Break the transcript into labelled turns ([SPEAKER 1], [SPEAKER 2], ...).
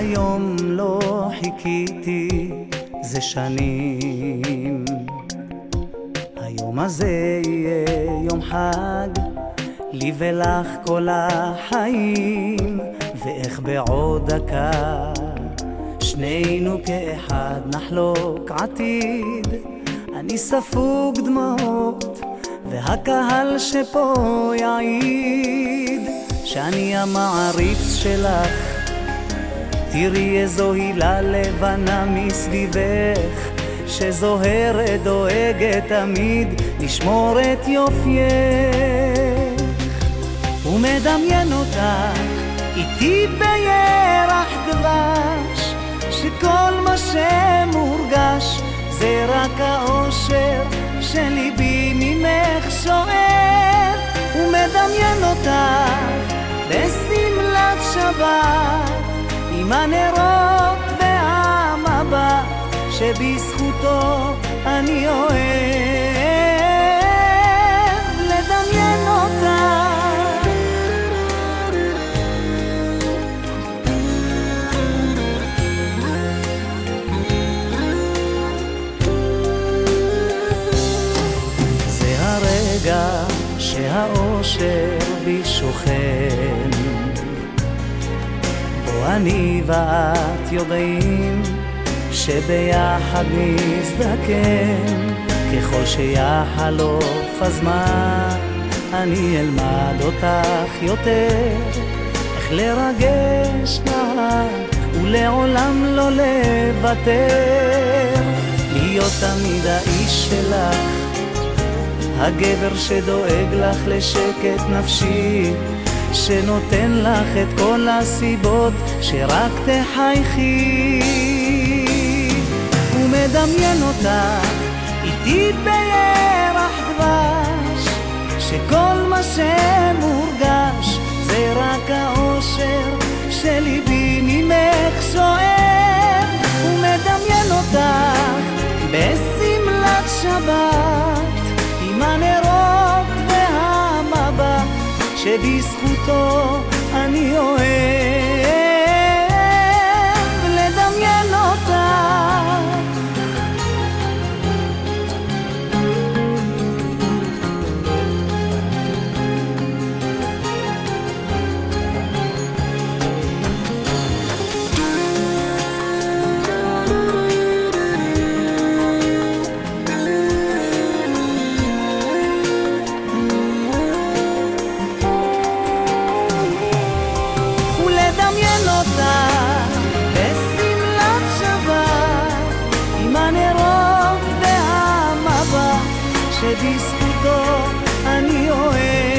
[SPEAKER 1] ליום לא חיכיתי זה שנים. היום הזה יהיה יום חג, לי ולך כל החיים, ואיך בעוד דקה שנינו כאחד נחלוק עתיד. אני ספוג דמעות, והקהל שפה יעיד שאני המעריץ שלך. תראי איזו הילה לבנה מסביבך, שזוהרת דואגת תמיד לשמור את יופייך. ומדמיין אותך איתי בירח דבש, שכל מה שמורגש זה רק האושר שליבי ממך שואב. ומדמיין אותך בשמלת שבת עם הנרות והמבט שבזכותו אני אוהב לדמיין אותה. זה הרגע שהאושר בי שוכן אני ואת יודעים שביחד נזדקן. ככל שיחלוף הזמן אני אלמד אותך יותר איך לרגש נהג ולעולם לא לוותר. להיות תמיד האיש שלך הגבר שדואג לך לשקט נפשי שנותן לך את כל הסיבות שרק תחייכי. ומדמיין אותך איתי בירח שבזכותו אני אוהב שבזכותו אני אוהב